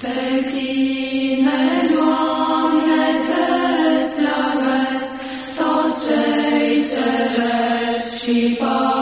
Pe tine, Doamne, te slăvesc, tot ce-i și fac.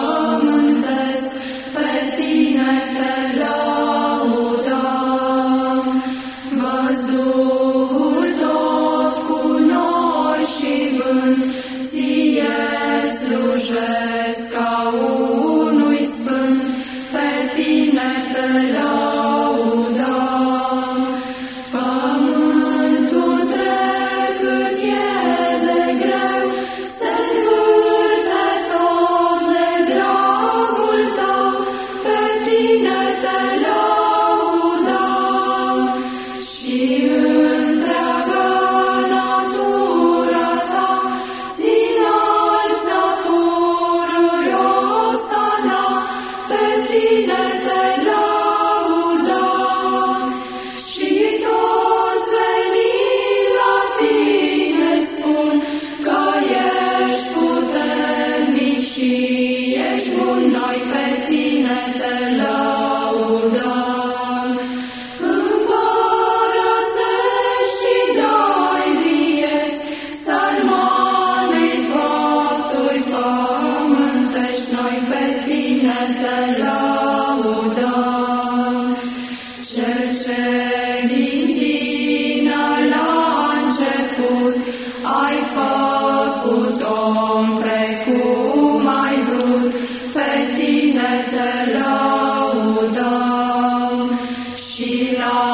noi pe tine te Shila.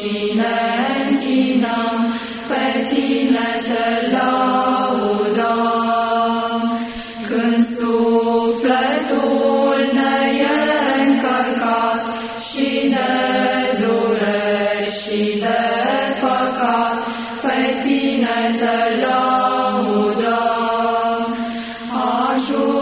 și ne închinăm, pe tine te laudăm. Când sufletul ne e încărcat și de dureri și de păcat, pe tine te laudăm. Ajută